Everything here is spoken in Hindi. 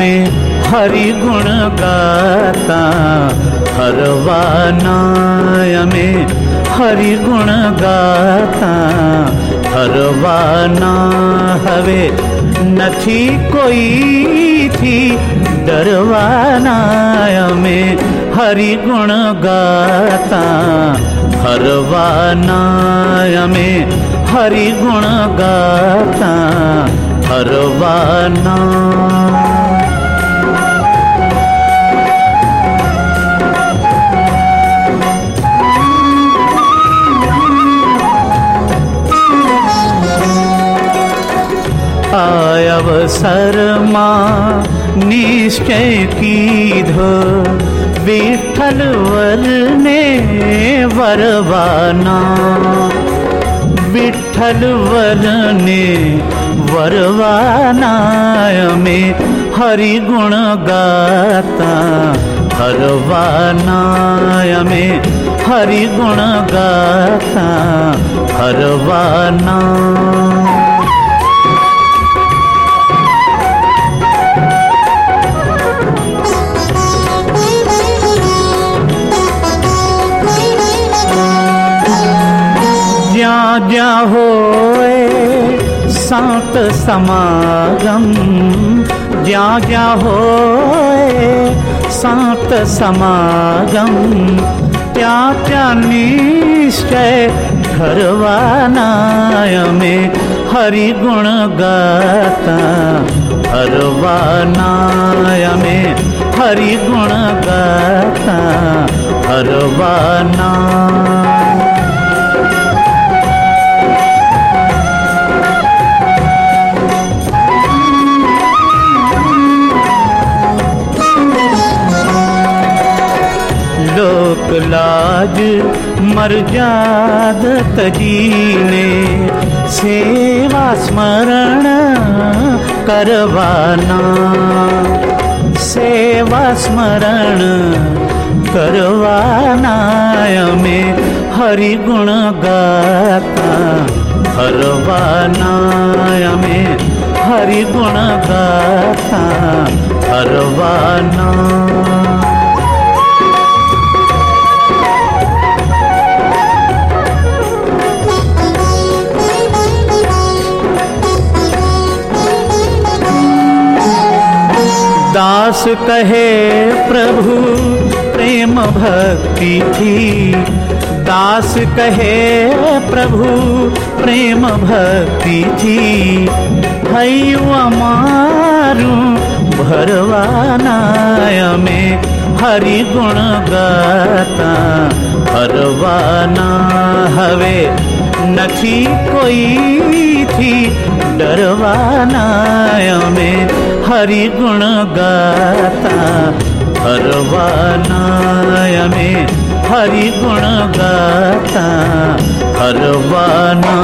हरि गुण गाता हरवानाय में हरि गुण गाता हरवाना हवे, नथी कोई थी डरवानाय में हरि गुण गाता हरवानाय में हरि गुण गाता हरवाना अवसर माँ निश्चय की धो विठल वर ने वरवाना। विठल वर ने वरवाना में हरि गुण गाता हरवानाय में हरि गुण गाता हरवाना। ज्या होए संत समागम। ज्या होए संत समागम। त्या त्या निश्चय धरवानाय में हरि गुण गाता। हरवानाय में हरि गुण गाता। हरवाना लाज मर्याद तजीने। सेवा स्मरण करवाना। सेवा स्मरण करवानाय में हरि गुण गाता। हरवानाय में हरि गुण गाता। हरवाना दास कहे, प्रभु, प्रेम भक्ति थी। दास कहे, प्रभु, प्रेम भक्ति थी। भैयु अमारू भरवानाय में हरि गुण गाता हरवाना हवे। नथी कोई थी डरवाना में हरि गुण गाता हरवाना में हरि गुण गाता हरवाना